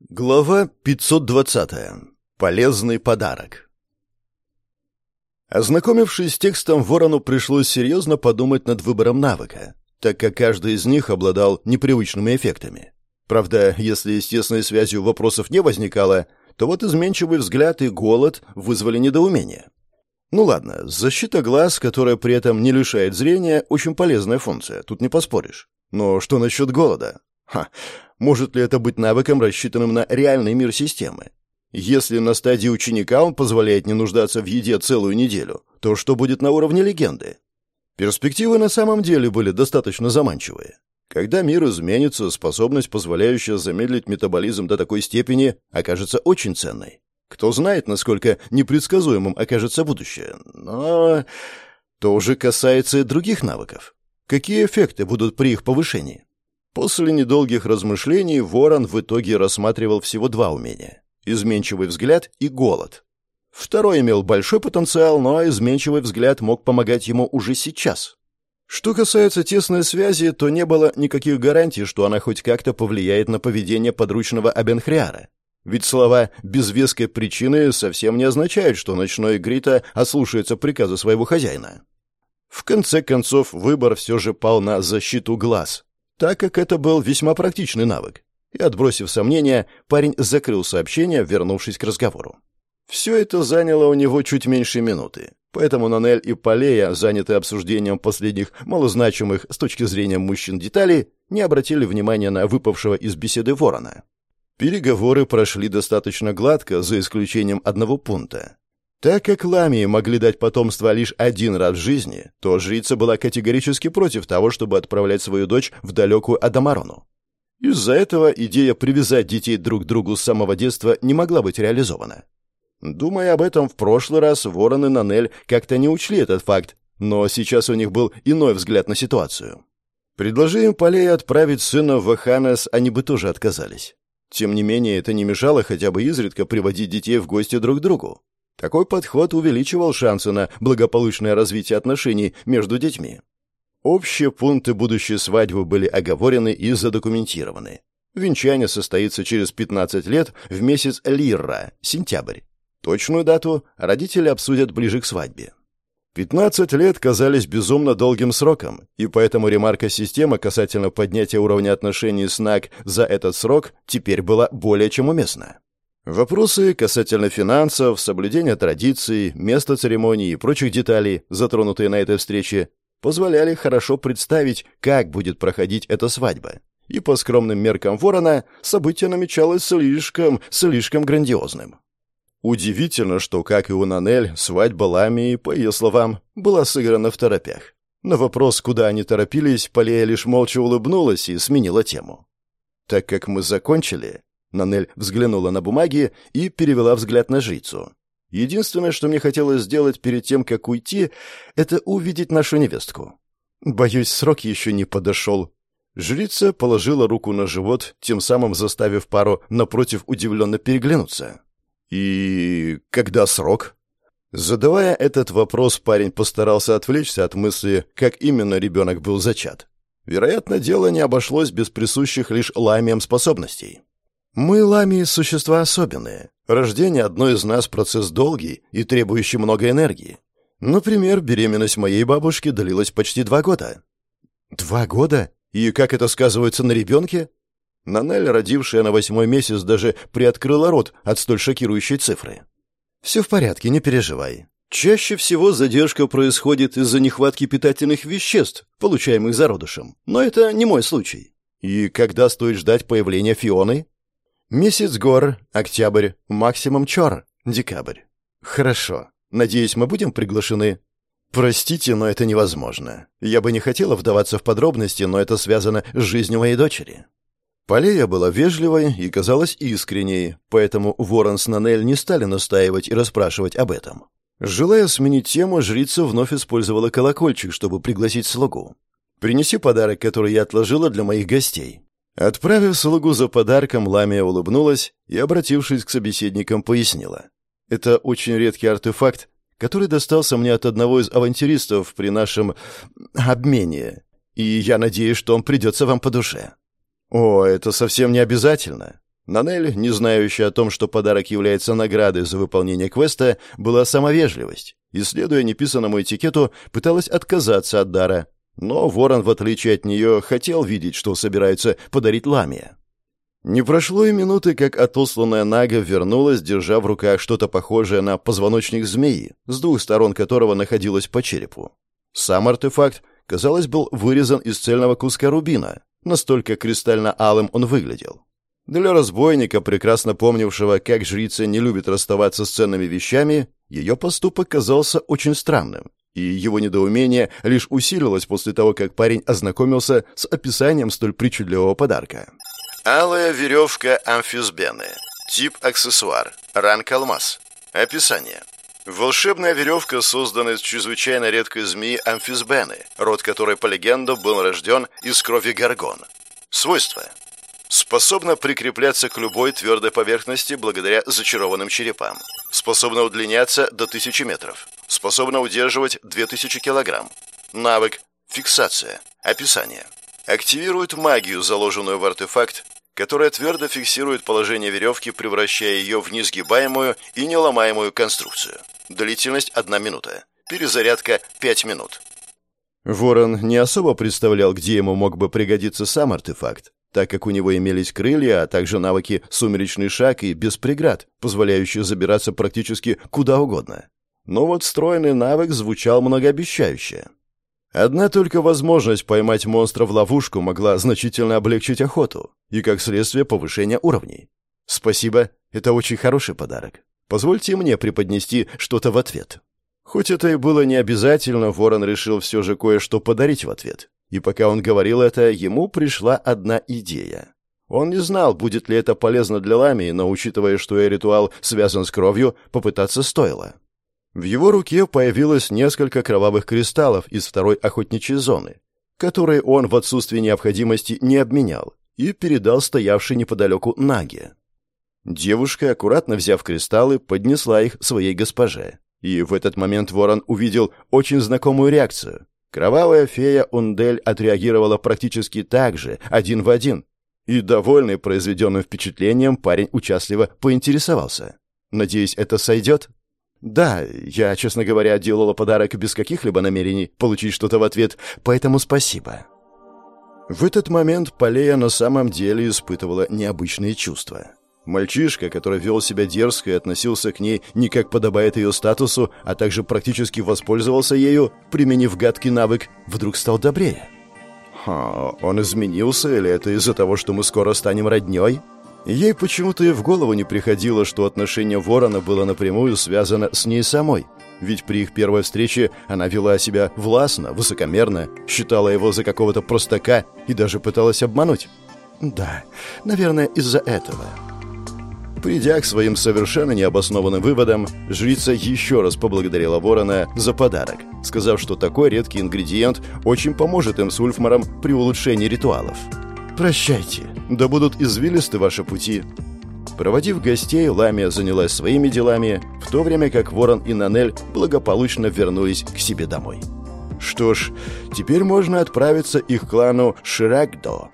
Глава 520. Полезный подарок. Ознакомившись с текстом, Ворону пришлось серьезно подумать над выбором навыка, так как каждый из них обладал непривычными эффектами. Правда, если с тесной связью вопросов не возникало, то вот изменчивый взгляд и голод вызвали недоумение. Ну ладно, защита глаз, которая при этом не лишает зрения, очень полезная функция, тут не поспоришь. Но что насчет голода? Ха, может ли это быть навыком, рассчитанным на реальный мир системы? Если на стадии ученика он позволяет не нуждаться в еде целую неделю, то что будет на уровне легенды? Перспективы на самом деле были достаточно заманчивые. Когда мир изменится, способность, позволяющая замедлить метаболизм до такой степени, окажется очень ценной. Кто знает, насколько непредсказуемым окажется будущее. Но то уже касается и других навыков. Какие эффекты будут при их повышении? После недолгих размышлений Ворон в итоге рассматривал всего два умения – изменчивый взгляд и голод. Второй имел большой потенциал, но изменчивый взгляд мог помогать ему уже сейчас. Что касается тесной связи, то не было никаких гарантий, что она хоть как-то повлияет на поведение подручного Абенхриара. Ведь слова «без веской причины» совсем не означают, что ночной Грита ослушается приказа своего хозяина. В конце концов, выбор все же пал на защиту глаз, так как это был весьма практичный навык. И, отбросив сомнения, парень закрыл сообщение, вернувшись к разговору. Все это заняло у него чуть меньше минуты, поэтому Нанель и Полея, занятые обсуждением последних малозначимых с точки зрения мужчин деталей, не обратили внимания на выпавшего из беседы ворона. Переговоры прошли достаточно гладко, за исключением одного пункта. Так как ламии могли дать потомство лишь один раз в жизни, то жрица была категорически против того, чтобы отправлять свою дочь в далекую Адамарону. Из-за этого идея привязать детей друг к другу с самого детства не могла быть реализована. Думая об этом в прошлый раз, Ворон и Нанель как-то не учли этот факт, но сейчас у них был иной взгляд на ситуацию. Предложи им Полей отправить сына в Аханес, они бы тоже отказались. Тем не менее, это не мешало хотя бы изредка приводить детей в гости друг к другу. Такой подход увеличивал шансы на благополучное развитие отношений между детьми. Общие пункты будущей свадьбы были оговорены и задокументированы. Венчание состоится через 15 лет в месяц Лирра, сентябрь. Точную дату родители обсудят ближе к свадьбе. 15 лет казались безумно долгим сроком, и поэтому ремарка системы касательно поднятия уровня отношений с НАК за этот срок теперь была более чем уместна. Вопросы касательно финансов, соблюдения традиций, места церемонии и прочих деталей, затронутые на этой встрече, позволяли хорошо представить, как будет проходить эта свадьба. И по скромным меркам Ворона событие намечалось слишком, слишком грандиозным. Удивительно, что, как и у Нанель, свадьба Ламии, по ее словам, была сыграна в торопях. На вопрос, куда они торопились, Полея лишь молча улыбнулась и сменила тему. «Так как мы закончили, Нанель взглянула на бумаги и перевела взгляд на жрицу. Единственное, что мне хотелось сделать перед тем, как уйти, это увидеть нашу невестку. Боюсь, срок еще не подошел. Жрица положила руку на живот, тем самым заставив пару напротив удивленно переглянуться. «И когда срок?» Задавая этот вопрос, парень постарался отвлечься от мысли, как именно ребенок был зачат. Вероятно, дело не обошлось без присущих лишь ламиям способностей. Мы, ламии, существа особенные. Рождение одной из нас – процесс долгий и требующий много энергии. Например, беременность моей бабушки длилась почти два года. Два года? И как это сказывается на ребенке? Нанель, родившая на восьмой месяц, даже приоткрыла рот от столь шокирующей цифры. «Все в порядке, не переживай. Чаще всего задержка происходит из-за нехватки питательных веществ, получаемых зародышем. Но это не мой случай. И когда стоит ждать появления Фионы?» Месяц гор, октябрь, максимум чор, декабрь. Хорошо. Надеюсь, мы будем приглашены. Простите, но это невозможно. Я бы не хотела вдаваться в подробности, но это связано с жизнью моей дочери. Полея была вежливой и казалась искренней, поэтому Ворон с Нанель не стали настаивать и расспрашивать об этом. Желая сменить тему, жрица вновь использовала колокольчик, чтобы пригласить слугу. «Принеси подарок, который я отложила для моих гостей». Отправив слугу за подарком, Ламия улыбнулась и, обратившись к собеседникам, пояснила. «Это очень редкий артефакт, который достался мне от одного из авантюристов при нашем обмене, и я надеюсь, что он придется вам по душе». «О, это совсем не обязательно». Нанель, не знающая о том, что подарок является наградой за выполнение квеста, была самовежливость и, следуя неписанному этикету, пыталась отказаться от дара. Но ворон, в отличие от нее, хотел видеть, что собирается подарить Ламия. Не прошло и минуты, как отосланная Нага вернулась, держа в руках что-то похожее на позвоночник змеи, с двух сторон которого находилось по черепу. Сам артефакт, казалось, был вырезан из цельного куска рубина, настолько кристально-алым он выглядел. Для разбойника, прекрасно помнившего, как жрица не любит расставаться с ценными вещами, ее поступок казался очень странным, и его недоумение лишь усилилось после того, как парень ознакомился с описанием столь причудливого подарка. Алая веревка амфисбены. Тип аксессуар. Ранг алмаз. Описание. Волшебная веревка создана из чрезвычайно редкой змеи амфисбены, род которой, по легенду, был рожден из крови горгон. Свойства. Способна прикрепляться к любой твердой поверхности благодаря зачарованным черепам. Способна удлиняться до 1000 метров. Способна удерживать 2000 килограмм. Навык. Фиксация. Описание. Активирует магию, заложенную в артефакт, которая твердо фиксирует положение веревки, превращая ее в несгибаемую и неломаемую конструкцию. Длительность 1 минута. Перезарядка 5 минут. Ворон не особо представлял, где ему мог бы пригодиться сам артефакт, так как у него имелись крылья, а также навыки «Сумеречный шаг» и «Без преград», позволяющие забираться практически куда угодно. Но вот встроенный навык звучал многообещающе. Одна только возможность поймать монстра в ловушку могла значительно облегчить охоту и, как следствие, повышение уровней. Спасибо, это очень хороший подарок. Позвольте мне преподнести что-то в ответ. Хоть это и было не обязательно, Ворон решил все же кое-что подарить в ответ. И пока он говорил это, ему пришла одна идея. Он не знал, будет ли это полезно для Ламии, но, учитывая, что и ритуал связан с кровью, попытаться стоило. В его руке появилось несколько кровавых кристаллов из второй охотничьей зоны, которые он в отсутствии необходимости не обменял и передал стоявшей неподалеку Наге. Девушка, аккуратно взяв кристаллы, поднесла их своей госпоже. И в этот момент Ворон увидел очень знакомую реакцию. Кровавая фея Ундель отреагировала практически так же, один в один. И, довольный произведенным впечатлением, парень участливо поинтересовался. «Надеюсь, это сойдет?» «Да, я, честно говоря, делала подарок без каких-либо намерений получить что-то в ответ, поэтому спасибо». В этот момент Полея на самом деле испытывала необычные чувства. Мальчишка, который вел себя дерзко и относился к ней не как подобает ее статусу, а также практически воспользовался ею, применив гадкий навык, вдруг стал добрее. Ха, он изменился или это из-за того, что мы скоро станем роднёй? Ей почему-то и в голову не приходило, что отношение Ворона было напрямую связано с ней самой. Ведь при их первой встрече она вела себя властно, высокомерно, считала его за какого-то простака и даже пыталась обмануть. Да, наверное, из-за этого. Придя к своим совершенно необоснованным выводам, жрица еще раз поблагодарила Ворона за подарок, сказав, что такой редкий ингредиент очень поможет им с Ульфмаром при улучшении ритуалов. «Прощайте, да будут извилисты ваши пути». Проводив гостей, Ламия занялась своими делами, в то время как Ворон и Нанель благополучно вернулись к себе домой. Что ж, теперь можно отправиться их клану Ширагдо,